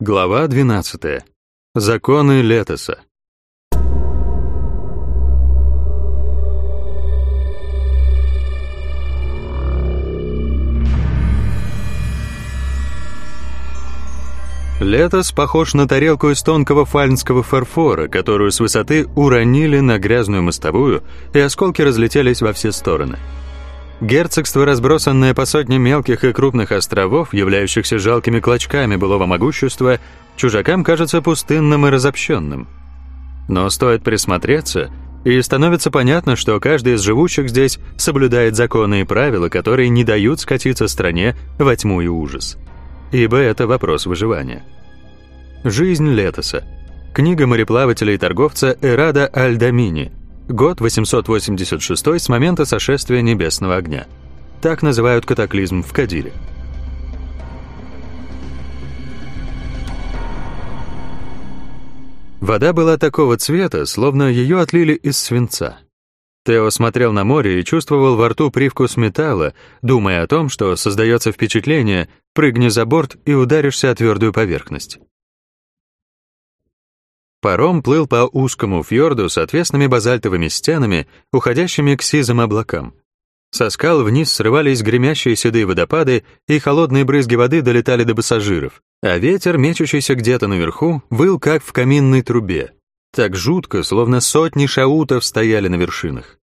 Глава 12. Законы Летоса. Летос похож на тарелку из тонкого фальнского фарфора, которую с высоты уронили на грязную мостовую, и осколки разлетелись во все стороны. Герцогство, разбросанное по сотне мелких и крупных островов, являющихся жалкими клочками былого могущества, чужакам кажется пустынным и разобщенным. Но стоит присмотреться, и становится понятно, что каждый из живущих здесь соблюдает законы и правила, которые не дают скатиться стране во тьму и ужас. Ибо это вопрос выживания. Жизнь Летоса. Книга мореплавателя и торговца Эрада Альдамини – Год 886 с момента сошествия небесного огня. Так называют катаклизм в Кадире. Вода была такого цвета, словно ее отлили из свинца. Тео смотрел на море и чувствовал во рту привкус металла, думая о том, что создается впечатление, прыгни за борт и ударишься о твердую поверхность. Паром плыл по узкому фьорду с отвесными базальтовыми стенами, уходящими к сизым облакам. Со скал вниз срывались гремящие седые водопады, и холодные брызги воды долетали до пассажиров, а ветер, мечущийся где-то наверху, выл как в каминной трубе. Так жутко, словно сотни шаутов стояли на вершинах.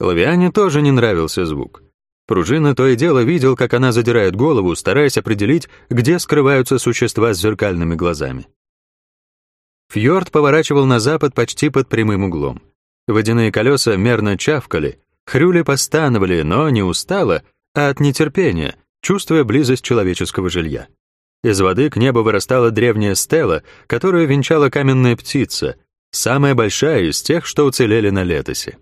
Лавиане тоже не нравился звук. Пружина то и дело видел, как она задирает голову, стараясь определить, где скрываются существа с зеркальными глазами. Фьорд поворачивал на запад почти под прямым углом. Водяные колеса мерно чавкали, хрюли постановали, но не устало, а от нетерпения, чувствуя близость человеческого жилья. Из воды к небу вырастала древняя стела, которую венчала каменная птица, самая большая из тех, что уцелели на летосе.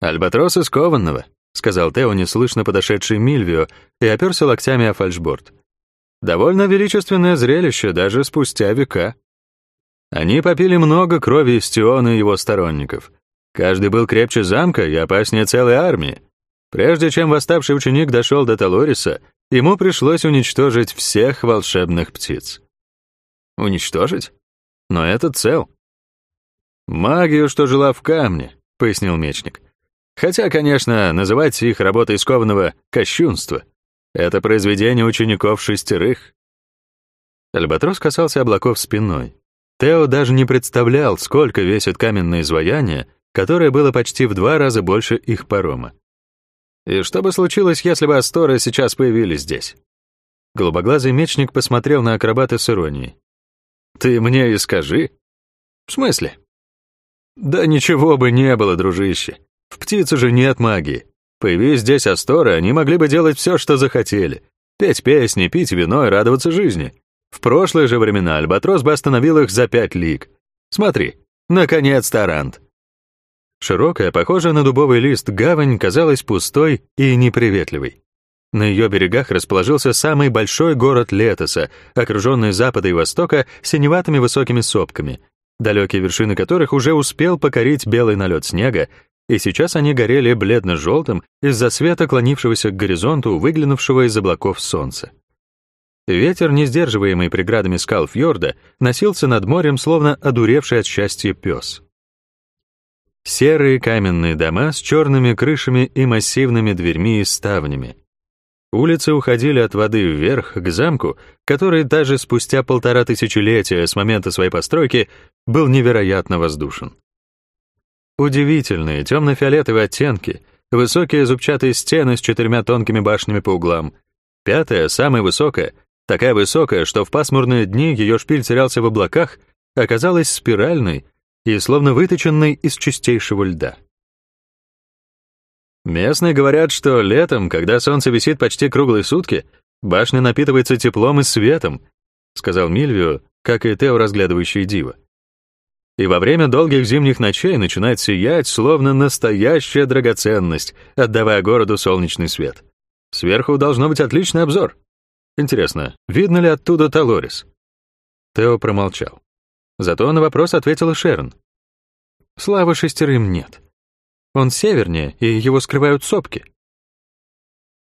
«Альбатрос из кованного», — сказал Тео, неслышно подошедший Мильвио, и оперся локтями о фальшборд. «Довольно величественное зрелище, даже спустя века». Они попили много крови из Тиона и его сторонников. Каждый был крепче замка и опаснее целой армии. Прежде чем восставший ученик дошел до Талориса, ему пришлось уничтожить всех волшебных птиц. Уничтожить? Но этот цел. «Магию, что жила в камне», — пояснил мечник. «Хотя, конечно, называть их работой скованного — кощунство. Это произведение учеников шестерых». Альбатрос касался облаков спиной. Тео даже не представлял, сколько весит каменное изваяние, которое было почти в два раза больше их парома. И что бы случилось, если бы Асторы сейчас появились здесь? Голубоглазый мечник посмотрел на акробата с иронией. «Ты мне и скажи». «В смысле?» «Да ничего бы не было, дружище. В птице же нет магии. Появись здесь Асторы, они могли бы делать все, что захотели. Петь песни, пить вино и радоваться жизни. В прошлые же времена Альбатрос бы остановил их за пять лиг. Смотри, наконец Тарант. Широкая, похожая на дубовый лист, гавань казалась пустой и неприветливой. На ее берегах расположился самый большой город Летоса, окруженный запада и востока синеватыми высокими сопками, далекие вершины которых уже успел покорить белый налет снега, и сейчас они горели бледно-желтым из-за света, клонившегося к горизонту, выглянувшего из облаков солнца. Ветер, не сдерживаемый преградами скал фьорда, носился над морем, словно одуревший от счастья пес. Серые каменные дома с черными крышами и массивными дверьми и ставнями. Улицы уходили от воды вверх к замку, который даже спустя полтора тысячелетия с момента своей постройки был невероятно воздушен. Удивительные темно-фиолетовые оттенки, высокие зубчатые стены с четырьмя тонкими башнями по углам, пятая, самая высокая, такая высокая, что в пасмурные дни ее шпиль терялся в облаках, оказалась спиральной и словно выточенной из чистейшего льда. Местные говорят, что летом, когда солнце висит почти круглые сутки, башня напитывается теплом и светом, сказал Мильвио, как и Тео, разглядывающий диво. И во время долгих зимних ночей начинает сиять, словно настоящая драгоценность, отдавая городу солнечный свет. Сверху должно быть отличный обзор. Интересно, видно ли оттуда Талорис? Тео промолчал. Зато на вопрос ответила Шерн. Славы шестерым нет. Он севернее, и его скрывают сопки.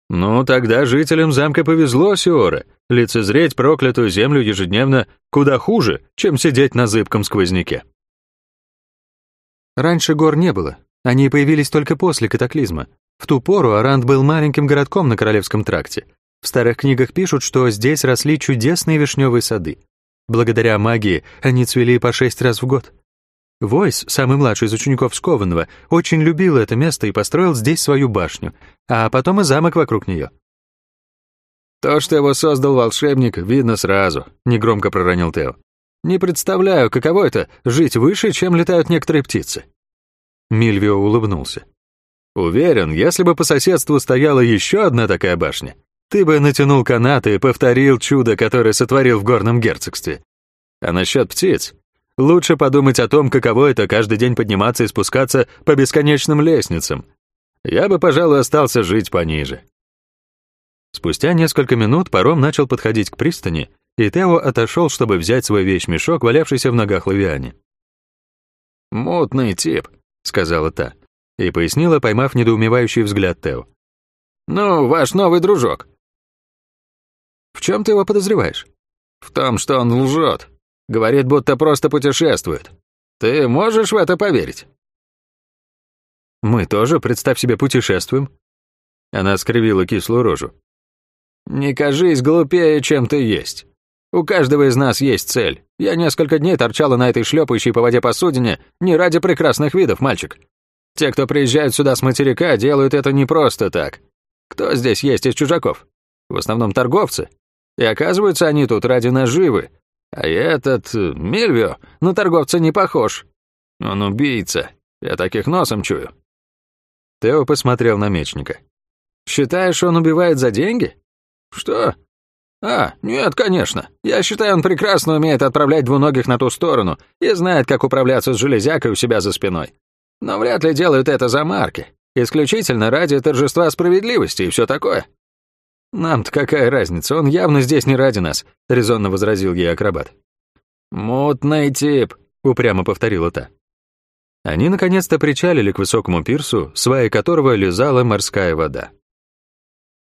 Ну, тогда жителям замка повезло, Сиора. Лицезреть проклятую землю ежедневно куда хуже, чем сидеть на зыбком сквозняке. Раньше гор не было. Они появились только после катаклизма. В ту пору Арант был маленьким городком на Королевском тракте. В старых книгах пишут, что здесь росли чудесные вишневые сады. Благодаря магии они цвели по шесть раз в год. Войс, самый младший из учеников Скованного, очень любил это место и построил здесь свою башню, а потом и замок вокруг нее. «То, что его создал волшебник, видно сразу», — негромко проронил Тео. «Не представляю, каково это — жить выше, чем летают некоторые птицы». Мильвио улыбнулся. «Уверен, если бы по соседству стояла еще одна такая башня, ты бы натянул канаты и повторил чудо, которое сотворил в горном герцогстве. А насчет птиц, Лучше подумать о том, каково это каждый день подниматься и спускаться по бесконечным лестницам. Я бы, пожалуй, остался жить пониже. Спустя несколько минут паром начал подходить к пристани, и Тео отошел, чтобы взять свой вещмешок, валявшийся в ногах Лавиане. «Мутный тип», — сказала та, и пояснила, поймав недоумевающий взгляд Тео. «Ну, ваш новый дружок». «В чем ты его подозреваешь?» «В том, что он лжет», Говорит, будто просто путешествует. Ты можешь в это поверить?» «Мы тоже, представь себе, путешествуем». Она скривила кислую рожу. «Не кажись глупее, чем ты есть. У каждого из нас есть цель. Я несколько дней торчала на этой шлепающей по воде посудине не ради прекрасных видов, мальчик. Те, кто приезжают сюда с материка, делают это не просто так. Кто здесь есть из чужаков? В основном торговцы. И оказываются они тут ради наживы, а этот, э, Мильвио, на торговца не похож. Он убийца. Я таких носом чую». Тео посмотрел на мечника. «Считаешь, он убивает за деньги?» «Что?» «А, нет, конечно. Я считаю, он прекрасно умеет отправлять двуногих на ту сторону и знает, как управляться с железякой у себя за спиной. Но вряд ли делают это за марки. Исключительно ради торжества справедливости и все такое. «Нам-то какая разница, он явно здесь не ради нас», — резонно возразил ей акробат. «Мутный тип», — упрямо повторила та. Они наконец-то причалили к высокому пирсу, сваи которого лизала морская вода.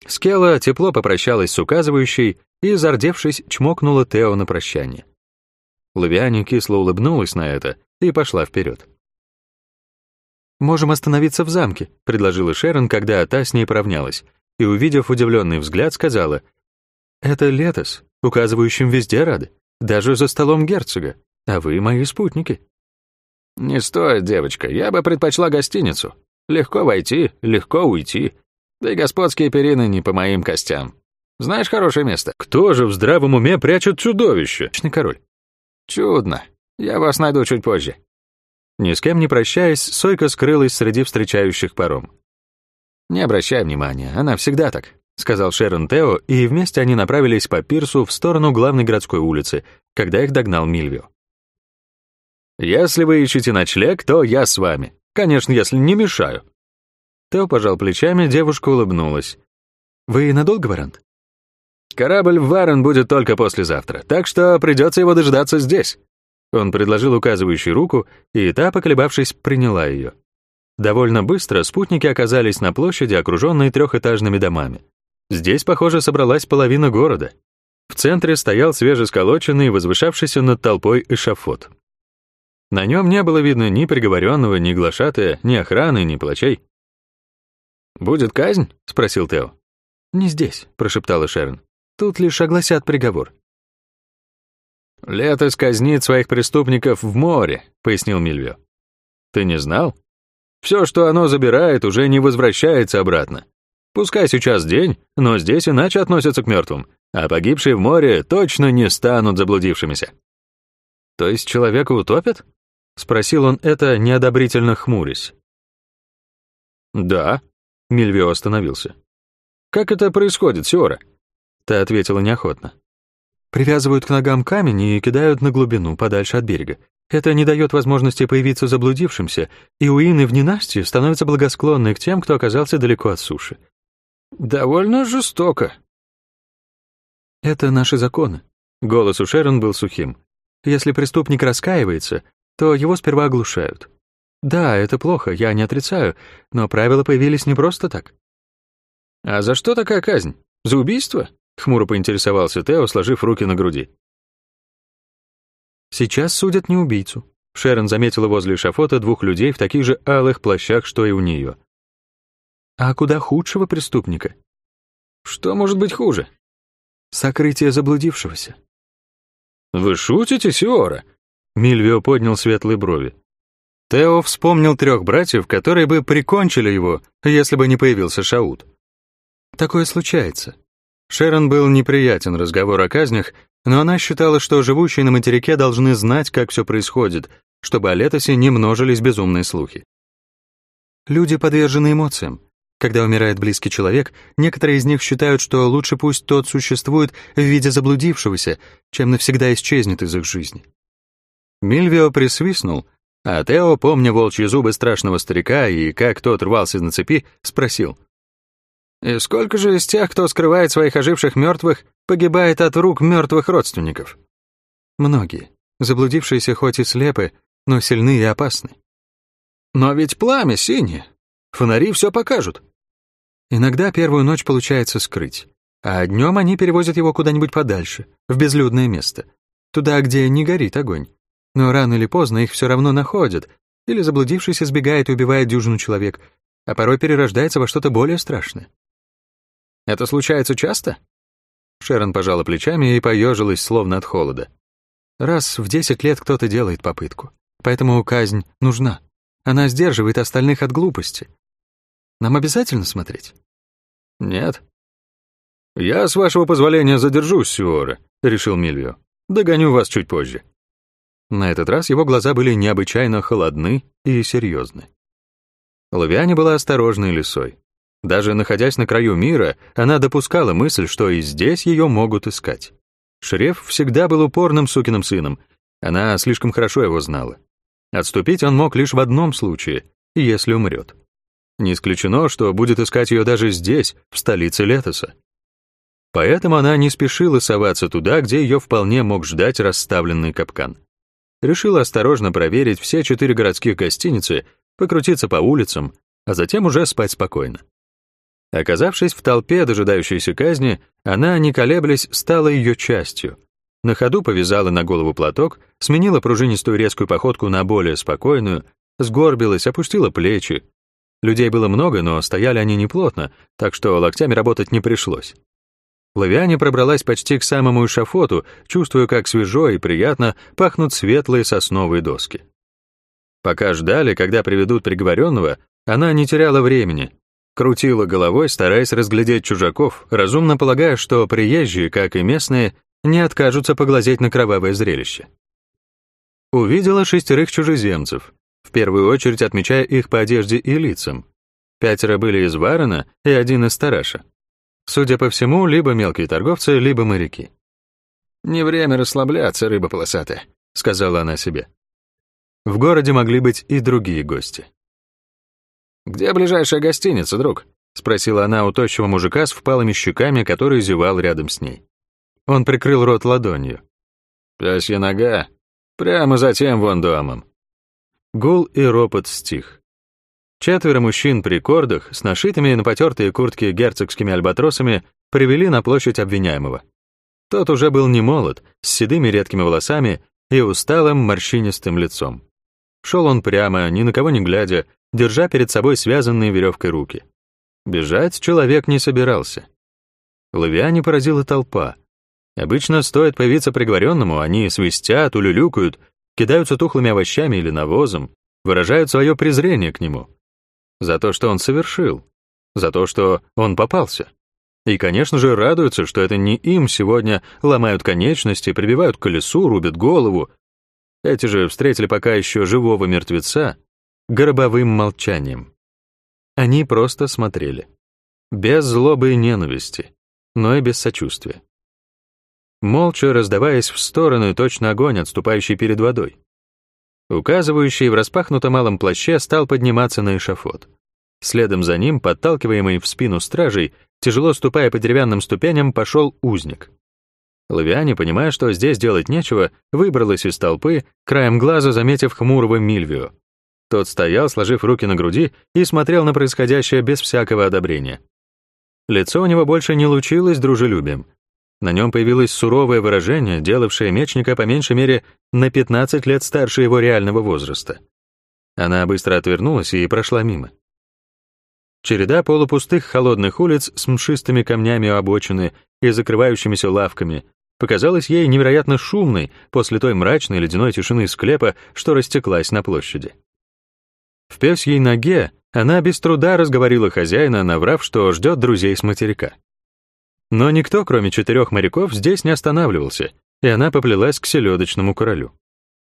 Скела тепло попрощалась с указывающей и, зардевшись, чмокнула Тео на прощание. Лавиане кисло улыбнулась на это и пошла вперед. «Можем остановиться в замке», — предложила Шерон, когда та с ней поравнялась, и, увидев удивленный взгляд, сказала, «Это Летос, указывающим везде рады, даже за столом герцога, а вы мои спутники». «Не стоит, девочка, я бы предпочла гостиницу. Легко войти, легко уйти. Да и господские перины не по моим костям. Знаешь хорошее место?» «Кто же в здравом уме прячет чудовище?» «Чный король». «Чудно. Я вас найду чуть позже». Ни с кем не прощаясь, Сойка скрылась среди встречающих паром. «Не обращай внимания, она всегда так», — сказал Шерон Тео, и вместе они направились по пирсу в сторону главной городской улицы, когда их догнал Мильвио. «Если вы ищете ночлег, то я с вами. Конечно, если не мешаю». Тео пожал плечами, девушка улыбнулась. «Вы надолго, Варант?» «Корабль в Варен будет только послезавтра, так что придется его дождаться здесь». Он предложил указывающую руку, и та, поколебавшись, приняла ее. Довольно быстро спутники оказались на площади, окруженной трехэтажными домами. Здесь, похоже, собралась половина города. В центре стоял свежесколоченный, возвышавшийся над толпой эшафот. На нем не было видно ни приговоренного, ни глашатая, ни охраны, ни плачей. «Будет казнь?» — спросил Тео. «Не здесь», — прошептала Шерон. «Тут лишь огласят приговор». «Лето казнит своих преступников в море», — пояснил Мильвио. «Ты не знал?» Все, что оно забирает, уже не возвращается обратно. Пускай сейчас день, но здесь иначе относятся к мертвым, а погибшие в море точно не станут заблудившимися. То есть человека утопят? Спросил он это, неодобрительно хмурясь. Да, Мильвио остановился. Как это происходит, Сиора? Та ответила неохотно. Привязывают к ногам камень и кидают на глубину, подальше от берега. Это не дает возможности появиться заблудившимся, и уины в ненастье становятся благосклонны к тем, кто оказался далеко от суши. Довольно жестоко. Это наши законы. Голос у Шерон был сухим. Если преступник раскаивается, то его сперва оглушают. Да, это плохо, я не отрицаю, но правила появились не просто так. «А за что такая казнь? За убийство?» — хмуро поинтересовался Тео, сложив руки на груди. «Сейчас судят не убийцу». Шерон заметила возле эшафота двух людей в таких же алых плащах, что и у нее. «А куда худшего преступника?» «Что может быть хуже?» «Сокрытие заблудившегося». «Вы шутите, Сиора?» Мильвио поднял светлые брови. Тео вспомнил трех братьев, которые бы прикончили его, если бы не появился Шаут. Такое случается. Шерон был неприятен разговор о казнях, но она считала, что живущие на материке должны знать, как все происходит, чтобы о Летосе не множились безумные слухи. Люди подвержены эмоциям. Когда умирает близкий человек, некоторые из них считают, что лучше пусть тот существует в виде заблудившегося, чем навсегда исчезнет из их жизни. Мильвио присвистнул, а Тео, помня волчьи зубы страшного старика и как тот рвался на цепи, спросил. «И сколько же из тех, кто скрывает своих оживших мертвых, погибает от рук мертвых родственников?» «Многие. Заблудившиеся хоть и слепы, но сильны и опасны». «Но ведь пламя синее. Фонари все покажут». Иногда первую ночь получается скрыть, а днем они перевозят его куда-нибудь подальше, в безлюдное место, туда, где не горит огонь. Но рано или поздно их все равно находят, или заблудившийся сбегает и убивает дюжину человек, а порой перерождается во что-то более страшное. Это случается часто? Шерон пожала плечами и поежилась, словно от холода. Раз в десять лет кто-то делает попытку, поэтому казнь нужна. Она сдерживает остальных от глупости. Нам обязательно смотреть? Нет. Я, с вашего позволения, задержусь, Сиора, решил Мильвио. Догоню вас чуть позже. На этот раз его глаза были необычайно холодны и серьезны. Лавиане была осторожной лисой. Даже находясь на краю мира, она допускала мысль, что и здесь ее могут искать. Шреф всегда был упорным сукиным сыном, она слишком хорошо его знала. Отступить он мог лишь в одном случае, если умрет. Не исключено, что будет искать ее даже здесь, в столице Летоса. Поэтому она не спешила соваться туда, где ее вполне мог ждать расставленный капкан. Решила осторожно проверить все четыре городских гостиницы, покрутиться по улицам, а затем уже спать спокойно. Оказавшись в толпе, дожидающейся казни, она, не колеблясь, стала ее частью. На ходу повязала на голову платок, сменила пружинистую резкую походку на более спокойную, сгорбилась, опустила плечи. Людей было много, но стояли они неплотно, так что локтями работать не пришлось. Лавиане пробралась почти к самому эшафоту, чувствуя, как свежо и приятно пахнут светлые сосновые доски. Пока ждали, когда приведут приговоренного, она не теряла времени, крутила головой, стараясь разглядеть чужаков, разумно полагая, что приезжие, как и местные, не откажутся поглазеть на кровавое зрелище. Увидела шестерых чужеземцев, в первую очередь отмечая их по одежде и лицам. Пятеро были из Варена и один из Тараша. Судя по всему, либо мелкие торговцы, либо моряки. «Не время расслабляться, рыба полосатая», — сказала она себе. В городе могли быть и другие гости. «Где ближайшая гостиница, друг?» — спросила она у тощего мужика с впалыми щеками, который зевал рядом с ней. Он прикрыл рот ладонью. «Пясья нога. Прямо за тем вон домом». Гул и ропот стих. Четверо мужчин при кордах с нашитыми на потертые куртки герцогскими альбатросами привели на площадь обвиняемого. Тот уже был не молод, с седыми редкими волосами и усталым морщинистым лицом. Шел он прямо, ни на кого не глядя, держа перед собой связанные веревкой руки. Бежать человек не собирался. Лавиане поразила толпа. Обычно стоит появиться приговоренному, они свистят, улюлюкают, кидаются тухлыми овощами или навозом, выражают свое презрение к нему. За то, что он совершил, за то, что он попался. И, конечно же, радуются, что это не им сегодня ломают конечности, прибивают к колесу, рубят голову. Эти же встретили пока еще живого мертвеца, гробовым молчанием. Они просто смотрели. Без злобы и ненависти, но и без сочувствия. Молча раздаваясь в стороны точно огонь, отступающий перед водой. Указывающий в распахнутом малом плаще стал подниматься на эшафот. Следом за ним, подталкиваемый в спину стражей, тяжело ступая по деревянным ступеням, пошел узник. Лавиане, понимая, что здесь делать нечего, выбралась из толпы, краем глаза заметив хмурого Мильвио. Тот стоял, сложив руки на груди, и смотрел на происходящее без всякого одобрения. Лицо у него больше не лучилось дружелюбием. На нем появилось суровое выражение, делавшее мечника по меньшей мере на 15 лет старше его реального возраста. Она быстро отвернулась и прошла мимо. Череда полупустых холодных улиц с мшистыми камнями у обочины и закрывающимися лавками показалась ей невероятно шумной после той мрачной ледяной тишины склепа, что растеклась на площади. В пёсьей ноге она без труда разговорила хозяина, наврав, что ждет друзей с материка. Но никто, кроме четырех моряков, здесь не останавливался, и она поплелась к селедочному королю.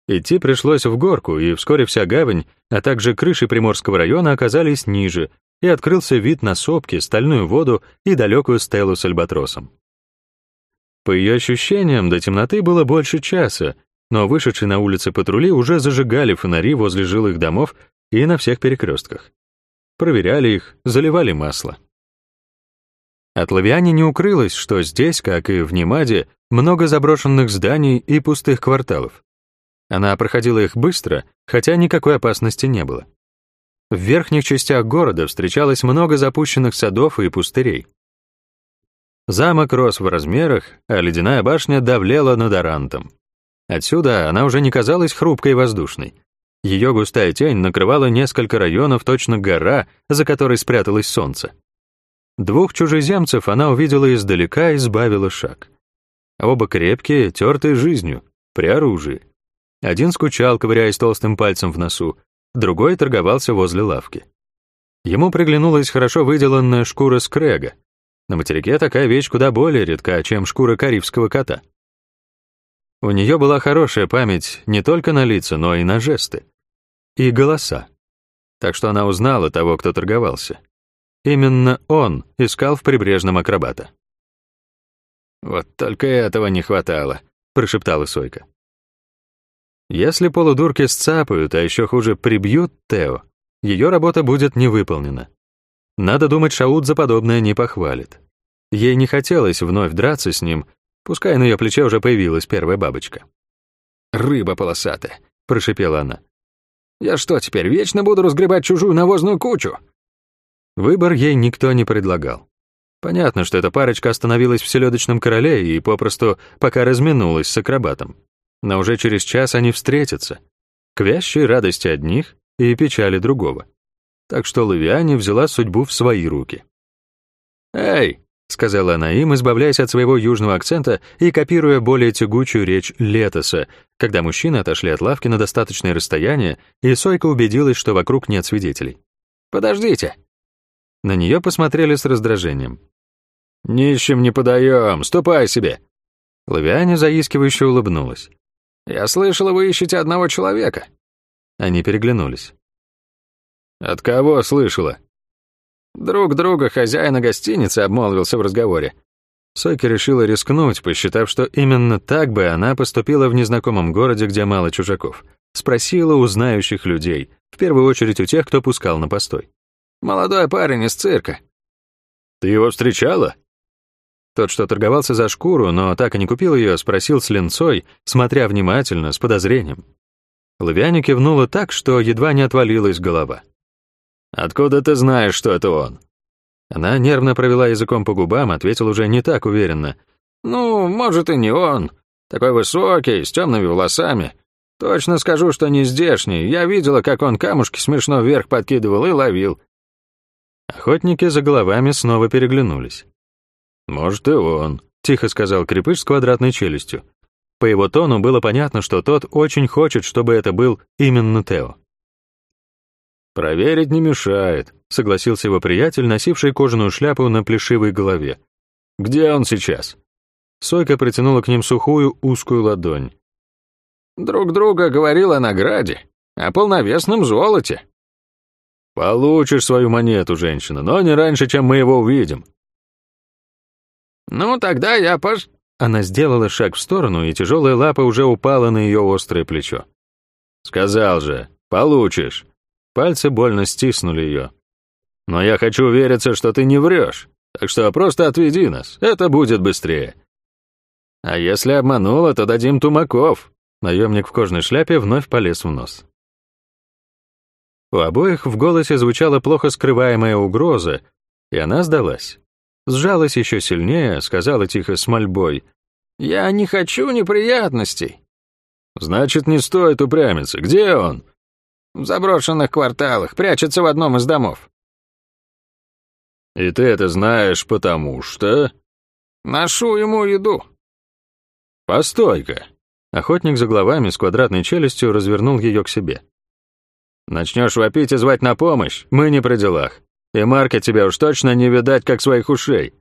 Идти пришлось в горку, и вскоре вся гавань, а также крыши Приморского района оказались ниже, и открылся вид на сопки, стальную воду и далекую стелу с альбатросом. По ее ощущениям, до темноты было больше часа, но вышедшие на улицы патрули уже зажигали фонари возле жилых домов и на всех перекрестках. Проверяли их, заливали масло. От Лавиани не укрылось, что здесь, как и в Немаде, много заброшенных зданий и пустых кварталов. Она проходила их быстро, хотя никакой опасности не было. В верхних частях города встречалось много запущенных садов и пустырей. Замок рос в размерах, а ледяная башня давлела над Арантом. Отсюда она уже не казалась хрупкой и воздушной. Ее густая тень накрывала несколько районов, точно гора, за которой спряталось солнце. Двух чужеземцев она увидела издалека и сбавила шаг. Оба крепкие, тертые жизнью, при оружии. Один скучал, ковыряясь толстым пальцем в носу, другой торговался возле лавки. Ему приглянулась хорошо выделанная шкура скрега, на материке такая вещь куда более редка, чем шкура карибского кота. У нее была хорошая память не только на лица, но и на жесты. И голоса. Так что она узнала того, кто торговался. Именно он искал в прибрежном акробата. «Вот только этого не хватало», — прошептала Сойка. Если полудурки сцапают, а еще хуже прибьют Тео, ее работа будет не выполнена. Надо думать, Шаут за подобное не похвалит. Ей не хотелось вновь драться с ним, пускай на ее плече уже появилась первая бабочка. «Рыба полосатая», — прошипела она. «Я что, теперь вечно буду разгребать чужую навозную кучу?» Выбор ей никто не предлагал. Понятно, что эта парочка остановилась в селедочном короле и попросту пока разминулась с акробатом. Но уже через час они встретятся. К вящей радости одних и печали другого так что Лавиане взяла судьбу в свои руки. «Эй!» — сказала она им, избавляясь от своего южного акцента и копируя более тягучую речь Летоса, когда мужчины отошли от лавки на достаточное расстояние, и Сойка убедилась, что вокруг нет свидетелей. «Подождите!» На нее посмотрели с раздражением. «Нищим не подаем, ступай себе!» Лавиане заискивающе улыбнулась. «Я слышала, вы ищете одного человека». Они переглянулись. «От кого слышала?» Друг друга хозяина гостиницы обмолвился в разговоре. Соки решила рискнуть, посчитав, что именно так бы она поступила в незнакомом городе, где мало чужаков. Спросила у знающих людей, в первую очередь у тех, кто пускал на постой. «Молодой парень из цирка». «Ты его встречала?» Тот, что торговался за шкуру, но так и не купил ее, спросил с линцой, смотря внимательно, с подозрением. Лавиане кивнула так, что едва не отвалилась голова. «Откуда ты знаешь, что это он?» Она нервно провела языком по губам, ответил уже не так уверенно. «Ну, может, и не он. Такой высокий, с темными волосами. Точно скажу, что не здешний. Я видела, как он камушки смешно вверх подкидывал и ловил». Охотники за головами снова переглянулись. «Может, и он», — тихо сказал крепыш с квадратной челюстью. По его тону было понятно, что тот очень хочет, чтобы это был именно Тео. «Проверить не мешает», — согласился его приятель, носивший кожаную шляпу на плешивой голове. «Где он сейчас?» Сойка протянула к ним сухую, узкую ладонь. «Друг друга говорил о награде, о полновесном золоте». «Получишь свою монету, женщина, но не раньше, чем мы его увидим». «Ну, тогда я пош...» Она сделала шаг в сторону, и тяжелая лапа уже упала на ее острое плечо. «Сказал же, получишь». Пальцы больно стиснули ее. «Но я хочу увериться, что ты не врешь, так что просто отведи нас, это будет быстрее». «А если обманула, то дадим тумаков». Наемник в кожной шляпе вновь полез в нос. У обоих в голосе звучала плохо скрываемая угроза, и она сдалась. Сжалась еще сильнее, сказала тихо с мольбой. «Я не хочу неприятностей». «Значит, не стоит упрямиться. Где он?» «В заброшенных кварталах, прячется в одном из домов». «И ты это знаешь потому что...» «Ношу ему еду». «Постой-ка». Охотник за головами с квадратной челюстью развернул ее к себе. «Начнешь вопить и звать на помощь, мы не при делах. И Марка тебя уж точно не видать, как своих ушей».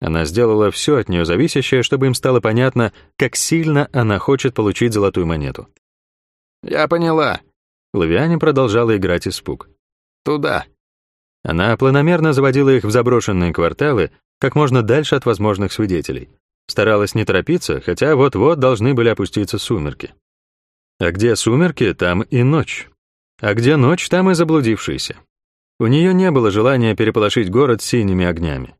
Она сделала все от нее зависящее, чтобы им стало понятно, как сильно она хочет получить золотую монету. «Я поняла». Лавиане продолжала играть испуг. «Туда». Она планомерно заводила их в заброшенные кварталы, как можно дальше от возможных свидетелей. Старалась не торопиться, хотя вот-вот должны были опуститься сумерки. А где сумерки, там и ночь. А где ночь, там и заблудившиеся. У нее не было желания переполошить город синими огнями.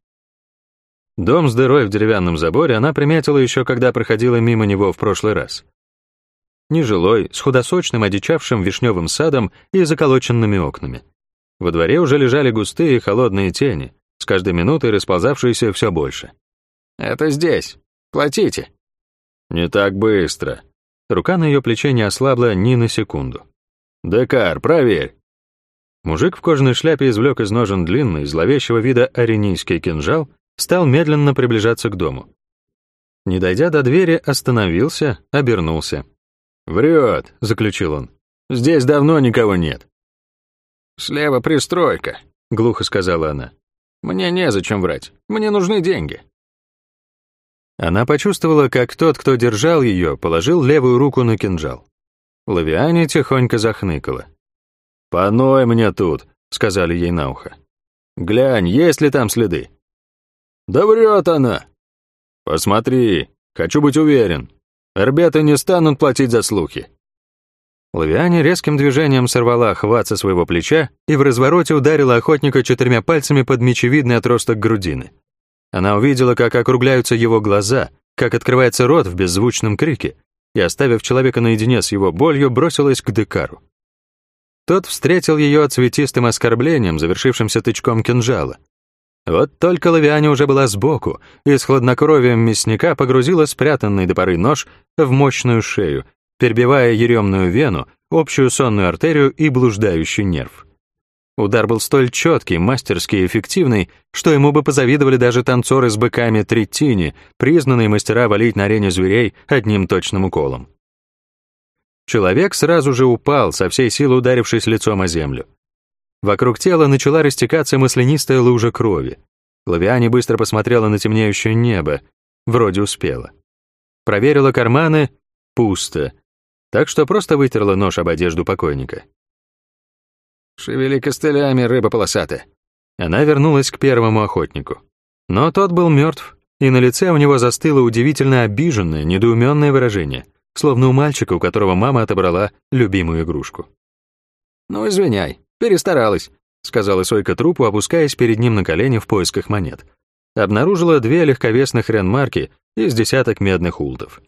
Дом с дырой в деревянном заборе она приметила еще, когда проходила мимо него в прошлый раз. Нежилой, с худосочным, одичавшим вишневым садом и заколоченными окнами. Во дворе уже лежали густые холодные тени, с каждой минутой расползавшиеся все больше. «Это здесь. Платите». «Не так быстро». Рука на ее плече не ослабла ни на секунду. «Декар, проверь». Мужик в кожаной шляпе извлек из ножен длинный, зловещего вида аренийский кинжал, стал медленно приближаться к дому. Не дойдя до двери, остановился, обернулся. «Врет», — заключил он. «Здесь давно никого нет». «Слева пристройка», — глухо сказала она. «Мне незачем врать. Мне нужны деньги». Она почувствовала, как тот, кто держал ее, положил левую руку на кинжал. Лавиане тихонько захныкала. «Поной мне тут», — сказали ей на ухо. «Глянь, есть ли там следы?» «Да врет она!» «Посмотри, хочу быть уверен. Ребята не станут платить за слухи». Лавиане резким движением сорвала хват со своего плеча и в развороте ударила охотника четырьмя пальцами под мечевидный отросток грудины. Она увидела, как округляются его глаза, как открывается рот в беззвучном крике, и, оставив человека наедине с его болью, бросилась к Декару. Тот встретил ее цветистым оскорблением, завершившимся тычком кинжала. Вот только Лавиане уже была сбоку и с хладнокровием мясника погрузила спрятанный до поры нож в мощную шею, перебивая еремную вену, общую сонную артерию и блуждающий нерв. Удар был столь четкий, мастерский и эффективный, что ему бы позавидовали даже танцоры с быками Третини, признанные мастера валить на арене зверей одним точным уколом. Человек сразу же упал, со всей силы ударившись лицом о землю. Вокруг тела начала растекаться маслянистая лужа крови. Лавиане быстро посмотрела на темнеющее небо. Вроде успела. Проверила карманы — пусто. Так что просто вытерла нож об одежду покойника. «Шевели костылями, рыба полосатая». Она вернулась к первому охотнику. Но тот был мертв, и на лице у него застыло удивительно обиженное, недоуменное выражение — словно у мальчика, у которого мама отобрала любимую игрушку. «Ну, извиняй, перестаралась», — сказала Сойка трупу, опускаясь перед ним на колени в поисках монет. Обнаружила две легковесных ренмарки из десяток медных ултов.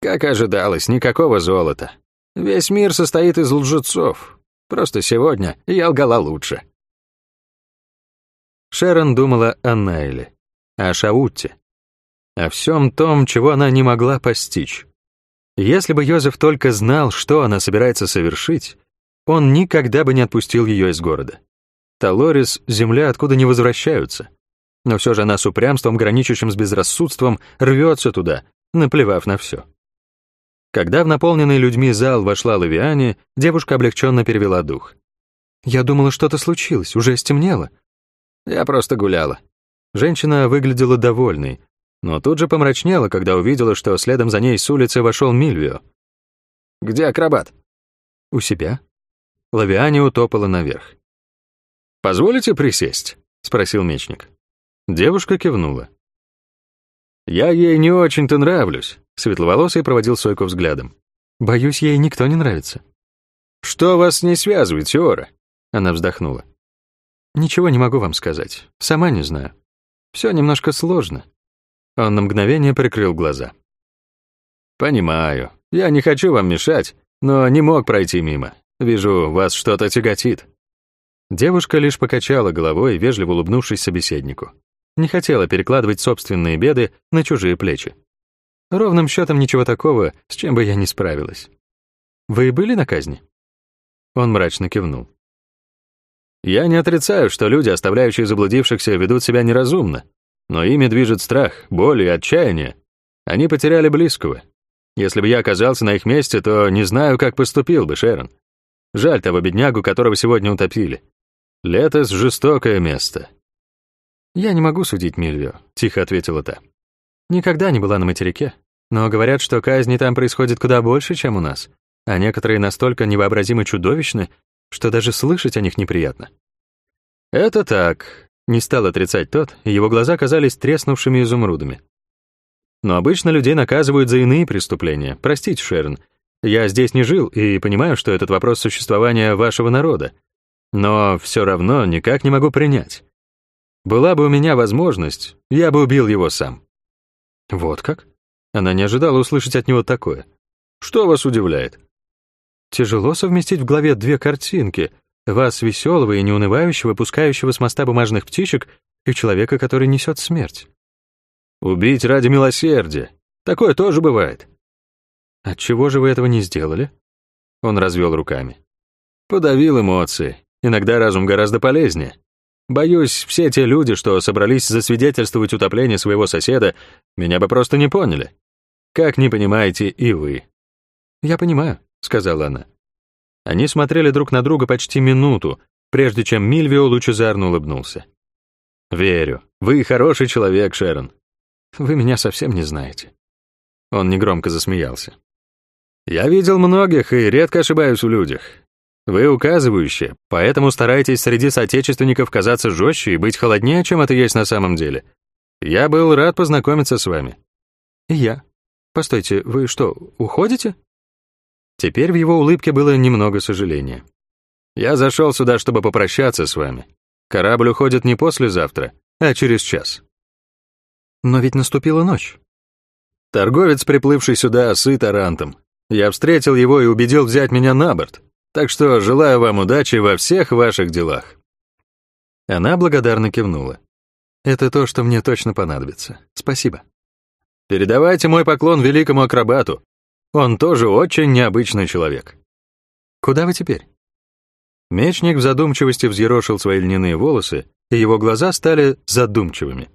Как ожидалось, никакого золота. Весь мир состоит из лжецов. Просто сегодня я лгала лучше. Шерон думала о Найле, о Шаутте, о всем том, чего она не могла постичь. Если бы Йозеф только знал, что она собирается совершить, он никогда бы не отпустил ее из города. Талорис — земля, откуда не возвращаются. Но все же она с упрямством, граничащим с безрассудством, рвется туда, наплевав на все. Когда в наполненный людьми зал вошла Лавиане, девушка облегченно перевела дух. «Я думала, что-то случилось, уже стемнело». «Я просто гуляла». Женщина выглядела довольной, но тут же помрачнела, когда увидела, что следом за ней с улицы вошел Мильвио. «Где акробат?» «У себя». Лавиане утопала наверх. «Позволите присесть?» — спросил мечник. Девушка кивнула. «Я ей не очень-то нравлюсь», — светловолосый проводил Сойку взглядом. «Боюсь, ей никто не нравится». «Что вас не связывает, Теора?» Она вздохнула. «Ничего не могу вам сказать. Сама не знаю. Все немножко сложно. Он на мгновение прикрыл глаза. «Понимаю. Я не хочу вам мешать, но не мог пройти мимо. Вижу, вас что-то тяготит». Девушка лишь покачала головой, вежливо улыбнувшись собеседнику. Не хотела перекладывать собственные беды на чужие плечи. Ровным счетом ничего такого, с чем бы я не справилась. Вы были на казни? Он мрачно кивнул. Я не отрицаю, что люди, оставляющие заблудившихся, ведут себя неразумно, но ими движет страх, боль и отчаяние. Они потеряли близкого. Если бы я оказался на их месте, то не знаю, как поступил бы, Шерон. Жаль того беднягу, которого сегодня утопили. Летос — жестокое место. «Я не могу судить Мильвио», — тихо ответила та. «Никогда не была на материке, но говорят, что казни там происходит куда больше, чем у нас, а некоторые настолько невообразимо чудовищны, что даже слышать о них неприятно». «Это так», — не стал отрицать тот, и его глаза казались треснувшими изумрудами. «Но обычно людей наказывают за иные преступления. Простите, Шерон, я здесь не жил и понимаю, что этот вопрос существования вашего народа, но все равно никак не могу принять. Была бы у меня возможность, я бы убил его сам». «Вот как?» Она не ожидала услышать от него такое. «Что вас удивляет?» «Тяжело совместить в голове две картинки. Вас, веселого и неунывающего, пускающего с моста бумажных птичек, и человека, который несет смерть». «Убить ради милосердия. Такое тоже бывает». «Отчего же вы этого не сделали?» Он развел руками. «Подавил эмоции. Иногда разум гораздо полезнее. Боюсь, все те люди, что собрались засвидетельствовать утопление своего соседа, меня бы просто не поняли. Как не понимаете и вы. «Я понимаю», — сказала она. Они смотрели друг на друга почти минуту, прежде чем Мильвио лучезарно улыбнулся. «Верю. Вы хороший человек, Шерон. Вы меня совсем не знаете». Он негромко засмеялся. «Я видел многих и редко ошибаюсь в людях. Вы указывающие, поэтому старайтесь среди соотечественников казаться жестче и быть холоднее, чем это есть на самом деле. Я был рад познакомиться с вами. И я. Постойте, вы что, уходите? Теперь в его улыбке было немного сожаления. Я зашел сюда, чтобы попрощаться с вами. Корабль уходит не послезавтра, а через час. Но ведь наступила ночь. Торговец, приплывший сюда, сыт арантом. Я встретил его и убедил взять меня на борт. Так что желаю вам удачи во всех ваших делах». Она благодарно кивнула. «Это то, что мне точно понадобится. Спасибо». «Передавайте мой поклон великому акробату. Он тоже очень необычный человек». «Куда вы теперь?» Мечник в задумчивости взъерошил свои льняные волосы, и его глаза стали задумчивыми.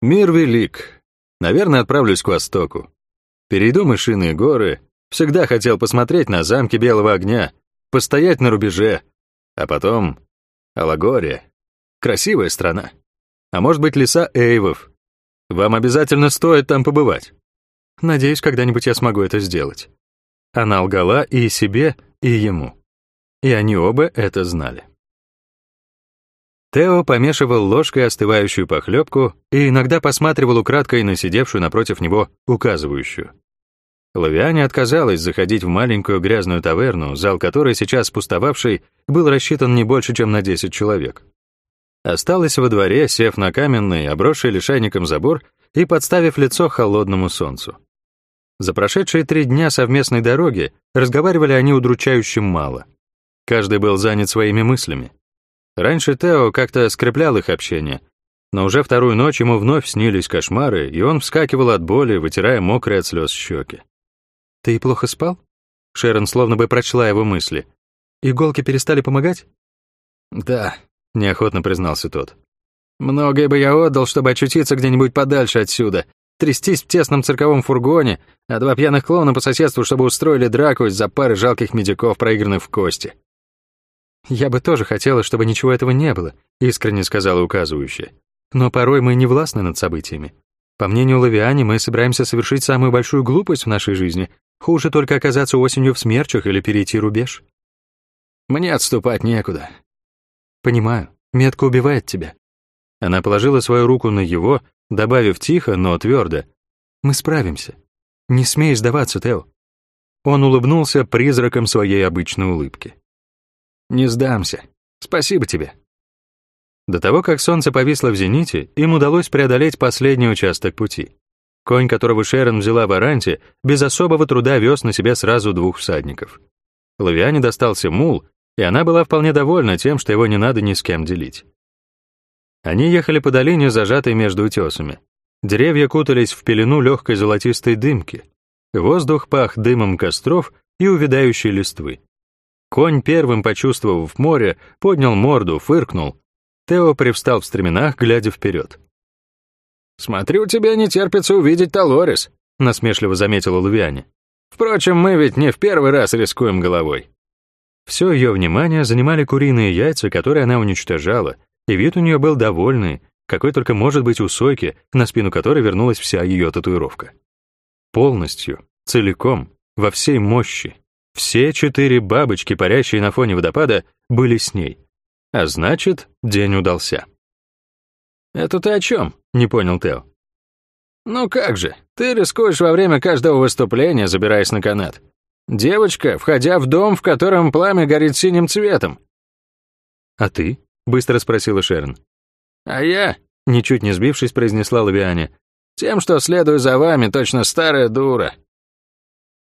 «Мир велик. Наверное, отправлюсь к востоку. Перейду мышиные горы, Всегда хотел посмотреть на замки Белого огня, постоять на рубеже, а потом Алагория. Красивая страна. А может быть, леса Эйвов. Вам обязательно стоит там побывать. Надеюсь, когда-нибудь я смогу это сделать. Она лгала и себе, и ему. И они оба это знали. Тео помешивал ложкой остывающую похлебку и иногда посматривал украдкой на сидевшую напротив него указывающую. Лавиане отказалась заходить в маленькую грязную таверну, зал которой сейчас пустовавший был рассчитан не больше, чем на 10 человек. Осталась во дворе, сев на каменный, обросший лишайником забор и подставив лицо холодному солнцу. За прошедшие три дня совместной дороги разговаривали они удручающе мало. Каждый был занят своими мыслями. Раньше Тео как-то скреплял их общение, но уже вторую ночь ему вновь снились кошмары, и он вскакивал от боли, вытирая мокрые от слез щеки. «Ты плохо спал?» Шерон словно бы прочла его мысли. «Иголки перестали помогать?» «Да», — неохотно признался тот. «Многое бы я отдал, чтобы очутиться где-нибудь подальше отсюда, трястись в тесном цирковом фургоне, а два пьяных клоуна по соседству, чтобы устроили драку из-за пары жалких медиков, проигранных в кости». «Я бы тоже хотела, чтобы ничего этого не было», — искренне сказала указывающая. «Но порой мы не властны над событиями. По мнению Лавиани, мы собираемся совершить самую большую глупость в нашей жизни, Хуже только оказаться осенью в смерчах или перейти рубеж. Мне отступать некуда. Понимаю, метка убивает тебя. Она положила свою руку на его, добавив тихо, но твердо. Мы справимся. Не смей сдаваться, Тео. Он улыбнулся призраком своей обычной улыбки. Не сдамся. Спасибо тебе. До того, как солнце повисло в зените, им удалось преодолеть последний участок пути. Конь, которого Шерон взяла в Аранте, без особого труда вез на себе сразу двух всадников. Лавиане достался мул, и она была вполне довольна тем, что его не надо ни с кем делить. Они ехали по долине, зажатой между утесами. Деревья кутались в пелену легкой золотистой дымки. Воздух пах дымом костров и увядающей листвы. Конь, первым почувствовав море, поднял морду, фыркнул. Тео привстал в стременах, глядя вперед. «Смотрю, тебе не терпится увидеть Талорис», — насмешливо заметила Лувиане. «Впрочем, мы ведь не в первый раз рискуем головой». Все ее внимание занимали куриные яйца, которые она уничтожала, и вид у нее был довольный, какой только может быть у Сойки, на спину которой вернулась вся ее татуировка. Полностью, целиком, во всей мощи. Все четыре бабочки, парящие на фоне водопада, были с ней. А значит, день удался. «Это ты о чем?» — не понял Тео. «Ну как же, ты рискуешь во время каждого выступления, забираясь на канат. Девочка, входя в дом, в котором пламя горит синим цветом». «А ты?» — быстро спросила Шерн. «А я?» — ничуть не сбившись, произнесла Лавиане. «Тем, что следую за вами, точно старая дура».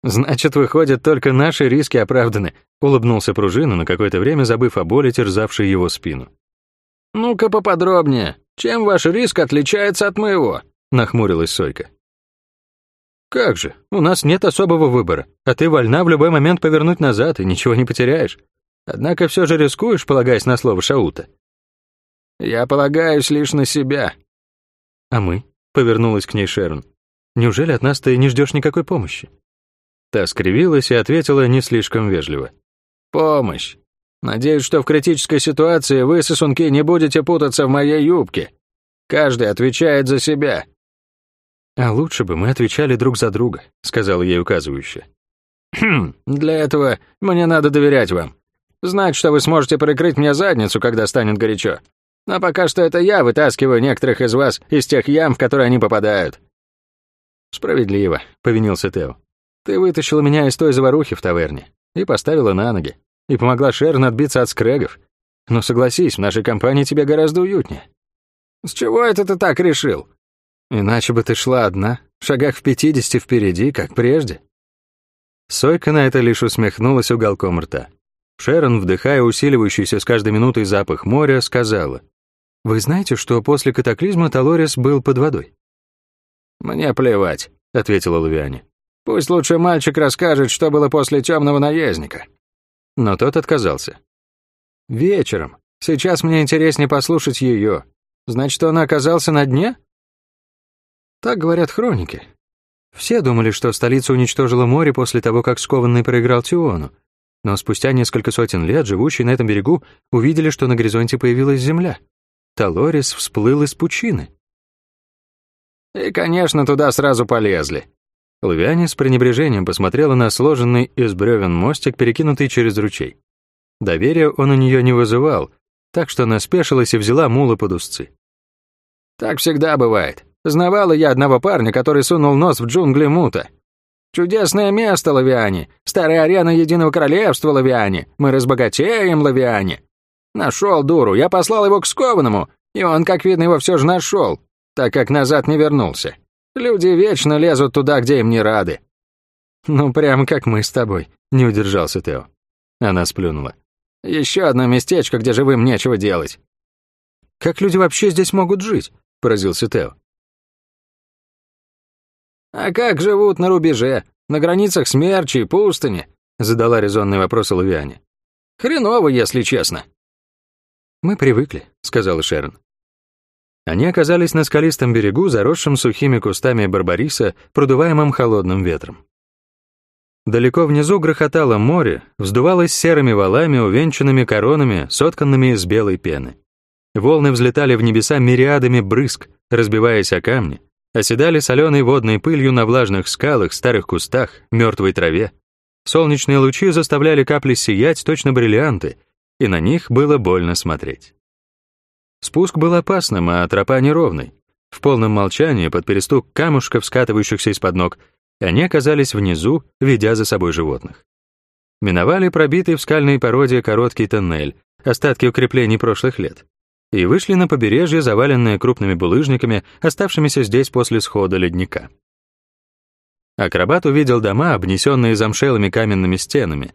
«Значит, выходит, только наши риски оправданы», — улыбнулся пружина, на какое-то время забыв о боли, терзавшей его спину. «Ну-ка поподробнее. Чем ваш риск отличается от моего?» — нахмурилась Сойка. «Как же, у нас нет особого выбора, а ты вольна в любой момент повернуть назад и ничего не потеряешь. Однако все же рискуешь, полагаясь на слово Шаута». «Я полагаюсь лишь на себя». «А мы?» — повернулась к ней Шерон. «Неужели от нас ты не ждешь никакой помощи?» Та скривилась и ответила не слишком вежливо. «Помощь. Надеюсь, что в критической ситуации вы, сосунки, не будете путаться в моей юбке. Каждый отвечает за себя». «А лучше бы мы отвечали друг за друга», — сказала ей указывающая. «Хм, для этого мне надо доверять вам. Знать, что вы сможете прикрыть мне задницу, когда станет горячо. А пока что это я вытаскиваю некоторых из вас из тех ям, в которые они попадают». «Справедливо», — повинился Тео. Ты вытащила меня из той заварухи в таверне и поставила на ноги, и помогла Шерн отбиться от скрегов. Но согласись, в нашей компании тебе гораздо уютнее. С чего это ты так решил? Иначе бы ты шла одна, в шагах в пятидесяти впереди, как прежде. Сойка на это лишь усмехнулась уголком рта. Шерон, вдыхая усиливающийся с каждой минутой запах моря, сказала, «Вы знаете, что после катаклизма Талорис был под водой?» «Мне плевать», — ответила Лавиане. Пусть лучше мальчик расскажет, что было после темного наездника». Но тот отказался. «Вечером. Сейчас мне интереснее послушать ее. Значит, он оказался на дне?» Так говорят хроники. Все думали, что столица уничтожила море после того, как скованный проиграл Тиону. Но спустя несколько сотен лет живущие на этом берегу увидели, что на горизонте появилась земля. Талорис всплыл из пучины. И, конечно, туда сразу полезли. Лавиане с пренебрежением посмотрела на сложенный из бревен мостик, перекинутый через ручей. Доверия он у нее не вызывал, так что она спешилась и взяла мула под узцы. «Так всегда бывает. Знавала я одного парня, который сунул нос в джунгли Мута. Чудесное место, Лавиане. Старая арена Единого Королевства, Лавиане. Мы разбогатеем, Лавиане. Нашел дуру, я послал его к скованному, и он, как видно, его все же нашел, так как назад не вернулся. Люди вечно лезут туда, где им не рады». «Ну, прямо как мы с тобой», — не удержался Тео. Она сплюнула. «Еще одно местечко, где живым нечего делать». «Как люди вообще здесь могут жить?» — поразился Тео. «А как живут на рубеже, на границах смерчи и пустыни?» — задала резонный вопрос Лавиане. «Хреново, если честно». «Мы привыкли», — сказала Шерон. Они оказались на скалистом берегу, заросшем сухими кустами барбариса, продуваемым холодным ветром. Далеко внизу грохотало море, вздувалось серыми валами, увенчанными коронами, сотканными из белой пены. Волны взлетали в небеса мириадами брызг, разбиваясь о камни, оседали соленой водной пылью на влажных скалах, старых кустах, мертвой траве. Солнечные лучи заставляли капли сиять, точно бриллианты, и на них было больно смотреть. Спуск был опасным, а тропа неровной. В полном молчании, под перестук камушков, скатывающихся из-под ног, они оказались внизу, ведя за собой животных. Миновали пробитый в скальной породе короткий тоннель, остатки укреплений прошлых лет, и вышли на побережье, заваленное крупными булыжниками, оставшимися здесь после схода ледника. Акробат увидел дома, обнесенные замшелыми каменными стенами.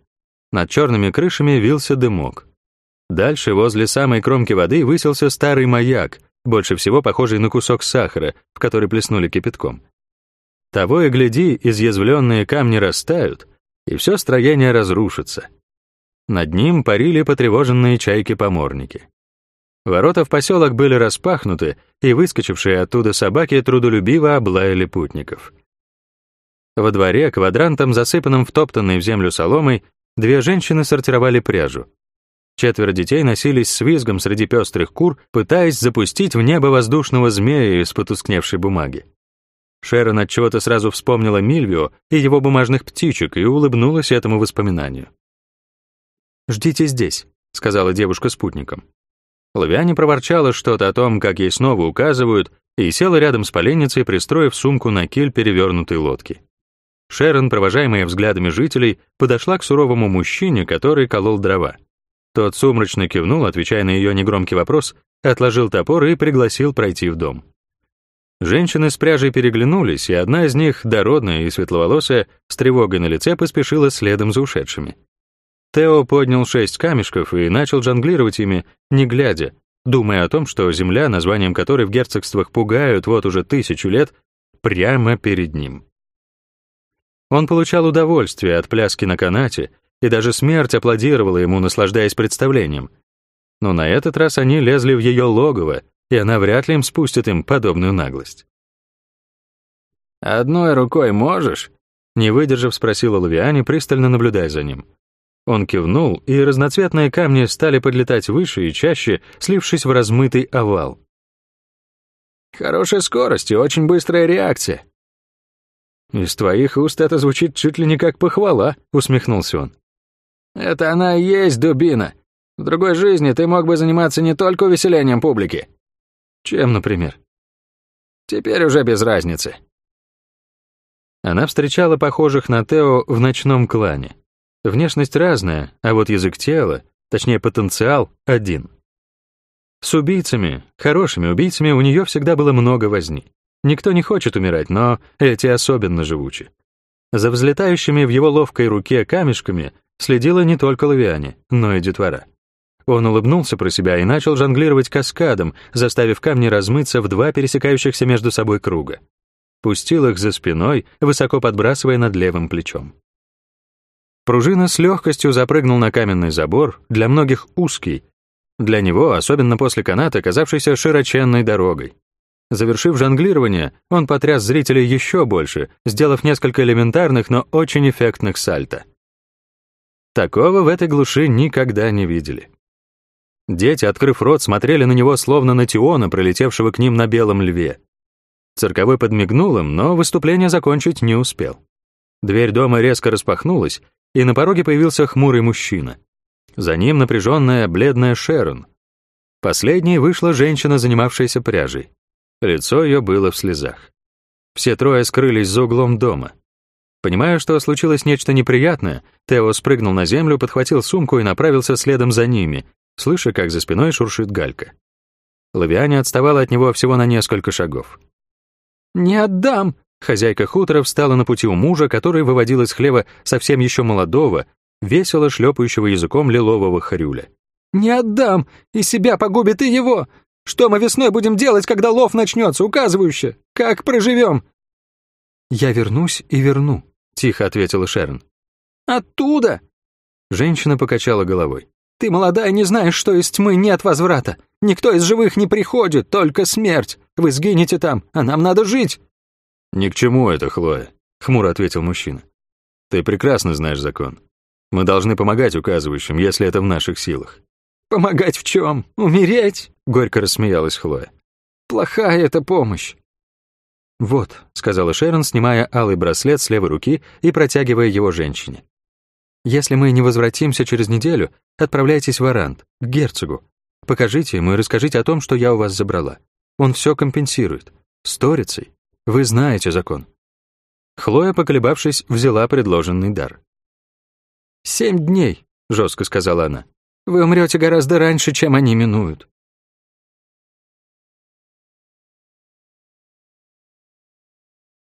Над черными крышами вился дымок. Дальше, возле самой кромки воды, высился старый маяк, больше всего похожий на кусок сахара, в который плеснули кипятком. Того и гляди, изъязвленные камни растают, и все строение разрушится. Над ним парили потревоженные чайки-поморники. Ворота в поселок были распахнуты, и выскочившие оттуда собаки трудолюбиво облаяли путников. Во дворе, квадрантом, засыпанным втоптанной в землю соломой, две женщины сортировали пряжу. Четверо детей носились с визгом среди пестрых кур, пытаясь запустить в небо воздушного змея из потускневшей бумаги. Шерон от чего-то сразу вспомнила Мильвио и его бумажных птичек и улыбнулась этому воспоминанию. «Ждите здесь», — сказала девушка спутником. Лавиане проворчала что-то о том, как ей снова указывают, и села рядом с поленницей, пристроив сумку на киль перевернутой лодки. Шерон, провожаемая взглядами жителей, подошла к суровому мужчине, который колол дрова. Тот сумрачно кивнул, отвечая на ее негромкий вопрос, отложил топор и пригласил пройти в дом. Женщины с пряжей переглянулись, и одна из них, дородная и светловолосая, с тревогой на лице поспешила следом за ушедшими. Тео поднял шесть камешков и начал жонглировать ими, не глядя, думая о том, что земля, названием которой в герцогствах пугают вот уже тысячу лет, прямо перед ним. Он получал удовольствие от пляски на канате, и даже смерть аплодировала ему, наслаждаясь представлением. Но на этот раз они лезли в ее логово, и она вряд ли им спустит им подобную наглость. «Одной рукой можешь?» Не выдержав, спросила Лавиане, пристально наблюдая за ним. Он кивнул, и разноцветные камни стали подлетать выше и чаще, слившись в размытый овал. «Хорошая скорость и очень быстрая реакция». «Из твоих уст это звучит чуть ли не как похвала», — усмехнулся он. Это она и есть дубина. В другой жизни ты мог бы заниматься не только увеселением публики. Чем, например? Теперь уже без разницы. Она встречала похожих на Тео в ночном клане. Внешность разная, а вот язык тела, точнее потенциал, один. С убийцами, хорошими убийцами у нее всегда было много возни. Никто не хочет умирать, но эти особенно живучи. За взлетающими в его ловкой руке камешками следила не только Лавиане, но и детвора. Он улыбнулся про себя и начал жонглировать каскадом, заставив камни размыться в два пересекающихся между собой круга. Пустил их за спиной, высоко подбрасывая над левым плечом. Пружина с легкостью запрыгнул на каменный забор, для многих узкий, для него, особенно после каната, казавшийся широченной дорогой. Завершив жонглирование, он потряс зрителей еще больше, сделав несколько элементарных, но очень эффектных сальто. Такого в этой глуши никогда не видели. Дети, открыв рот, смотрели на него словно на Тиона, пролетевшего к ним на белом льве. Цирковой подмигнул им, но выступление закончить не успел. Дверь дома резко распахнулась, и на пороге появился хмурый мужчина. За ним напряженная, бледная Шерон. Последней вышла женщина, занимавшаяся пряжей. Лицо ее было в слезах. Все трое скрылись за углом дома. Понимая, что случилось нечто неприятное, Тео спрыгнул на землю, подхватил сумку и направился следом за ними, слыша, как за спиной шуршит галька. Лавиане отставала от него всего на несколько шагов. «Не отдам!» Хозяйка хутора встала на пути у мужа, который выводил из хлева совсем еще молодого, весело шлепающего языком лилового хрюля. «Не отдам! И себя погубит, и его! Что мы весной будем делать, когда лов начнется, указывающе? Как проживем?» «Я вернусь и верну», — тихо ответила Шерон. «Оттуда!» Женщина покачала головой. «Ты молодая, не знаешь, что из тьмы нет возврата. Никто из живых не приходит, только смерть. Вы сгинете там, а нам надо жить». «Ни к чему это, Хлоя», — хмуро ответил мужчина. «Ты прекрасно знаешь закон. Мы должны помогать указывающим, если это в наших силах». «Помогать в чем? Умереть?» — горько рассмеялась Хлоя. «Плохая эта помощь. «Вот», — сказала Шерон, снимая алый браслет с левой руки и протягивая его женщине. «Если мы не возвратимся через неделю, отправляйтесь в Арант, к герцогу. Покажите ему и расскажите о том, что я у вас забрала. Он все компенсирует. Сторицей. Вы знаете закон». Хлоя, поколебавшись, взяла предложенный дар. «Семь дней», — жестко сказала она. «Вы умрете гораздо раньше, чем они минуют.